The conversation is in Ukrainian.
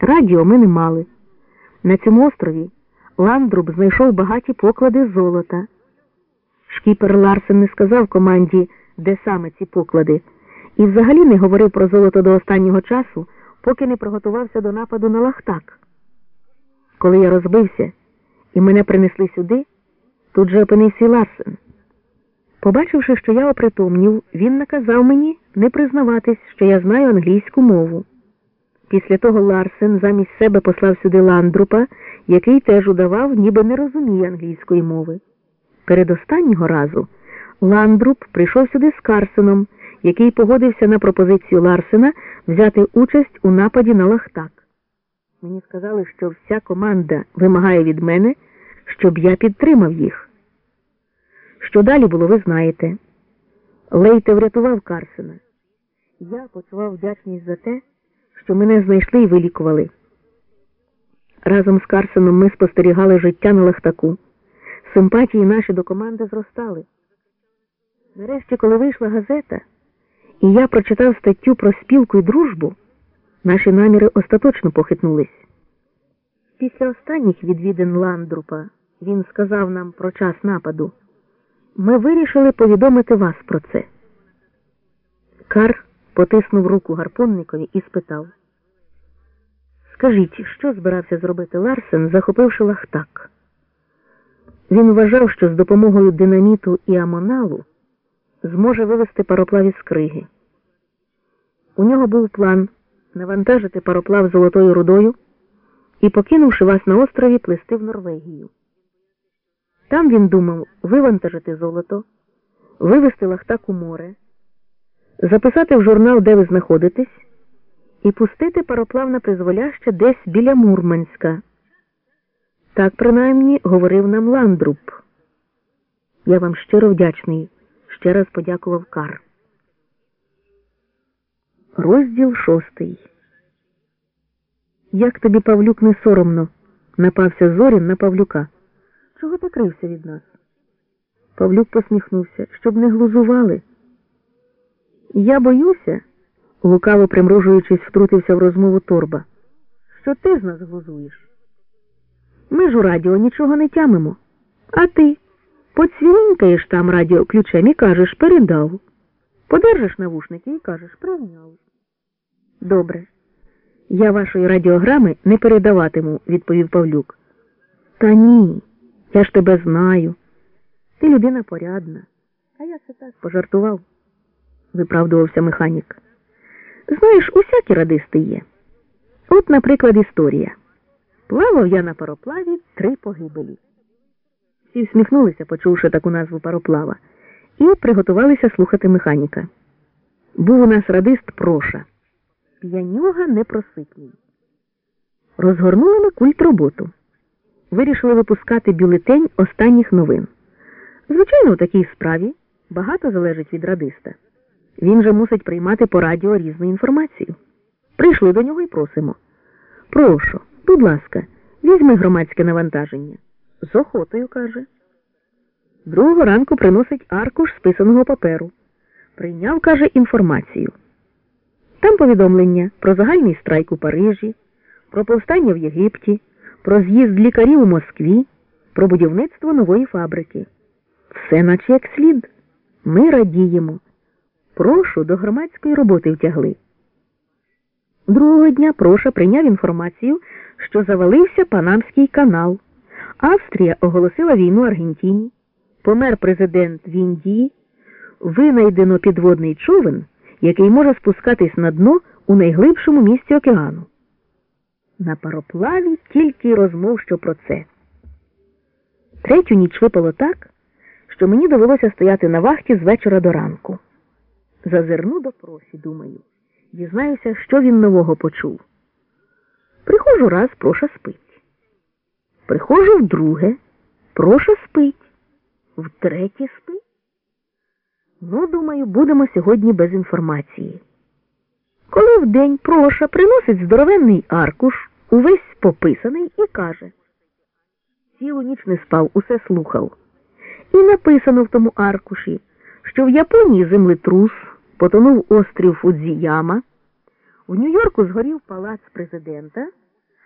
Радіо ми не мали. На цьому острові Ландруб знайшов багаті поклади золота. Шкіпер Ларсен не сказав команді, де саме ці поклади, і взагалі не говорив про золото до останнього часу, поки не приготувався до нападу на «Лахтак». Коли я розбився і мене принесли сюди, тут же опинився Ларсен. Побачивши, що я опритомнів, він наказав мені не признаватись, що я знаю англійську мову. Після того Ларсен замість себе послав сюди ландрупа, який теж удавав, ніби не розуміє англійської мови. Перед останнього разу Ландруп прийшов сюди з Карсеном, який погодився на пропозицію Ларсена взяти участь у нападі на Лахтак. Мені сказали, що вся команда вимагає від мене, щоб я підтримав їх. Що далі було, ви знаєте. Лейте врятував Карсена. Я почував вдячність за те, що мене знайшли і вилікували. Разом з Карсеном ми спостерігали життя на лахтаку. Симпатії наші до команди зростали. Нарешті, коли вийшла газета, і я прочитав статтю про спілку і дружбу, наші наміри остаточно похитнулись. Після останніх відвідин Ландрупа він сказав нам про час нападу. Ми вирішили повідомити вас про це. Кар потиснув руку гарпонникові і спитав. Скажіть, що збирався зробити Ларсен, захопивши лахтак? Він вважав, що з допомогою динаміту і амоналу зможе вивести пароплав із криги. У нього був план навантажити пароплав золотою рудою і, покинувши вас на острові, плисти в Норвегію. Там він думав вивантажити золото, вивести лахтак у море, записати в журнал, де ви знаходитесь, і пустити пароплав на призволяще десь біля Мурманська. Так, принаймні, говорив нам Ландруб. Я вам щиро вдячний, ще раз подякував Кар. Розділ шостий. Як тобі, Павлюк, не соромно? напався Зорін на Павлюка. Чого ти крився від нас? Павлюк посміхнувся, щоб не глузували. Я боюся, лукаво примружуючись, втрутився в розмову торба. Що ти з нас глузуєш? Ми ж у радіо нічого не тямимо. А ти поцвінькаєш там радіо ключем і кажеш передав. Подержиш навушники і кажеш прийняв. Добре. Я вашої радіограми не передаватиму, відповів Павлюк. Та ні, я ж тебе знаю. Ти людина порядна. А я це так пожартував, виправдувався механік. Знаєш, усякі радисти є. От, наприклад, історія. Плавав я на пароплаві три погибелі. Всі всміхнулися, почувши таку назву пароплава, і приготувалися слухати механіка. Був у нас радист Проша. П'янюга непроситний. Розгорнули ми культ роботу. Вирішили випускати бюлетень останніх новин. Звичайно, у такій справі багато залежить від радиста. Він же мусить приймати по радіо різну інформацію. Прийшли до нього і просимо. Прошу, будь ласка, візьми громадське навантаження. З охотою, каже. Другого ранку приносить аркуш списаного паперу. Прийняв, каже, інформацію. Там повідомлення про загальний страйк у Парижі, про повстання в Єгипті, про з'їзд лікарів у Москві, про будівництво нової фабрики. Все наче як слід. Ми радіємо. Прошу до громадської роботи втягли. Другого дня Проша прийняв інформацію, що завалився Панамський канал. Австрія оголосила війну Аргентині, помер президент в Індії, винайдено підводний човен, який може спускатись на дно у найглибшому місці океану. На пароплаві тільки розмов, що про це. Третю ніч випало так, що мені довелося стояти на вахті з вечора до ранку. Зазирну до просі, думаю, дізнаюся, що він нового почув. Приходжу раз, проша спить. Приходжу вдруге, проша спить, втретє спить. Ну, думаю, будемо сьогодні без інформації. Коли вдень проша приносить здоровенний аркуш, увесь пописаний, і каже Цілу ніч не спав, усе слухав. І написано в тому аркуші, що в Японії землетрус потонув острів Фудзіяма, у Нью-Йорку згорів палац президента.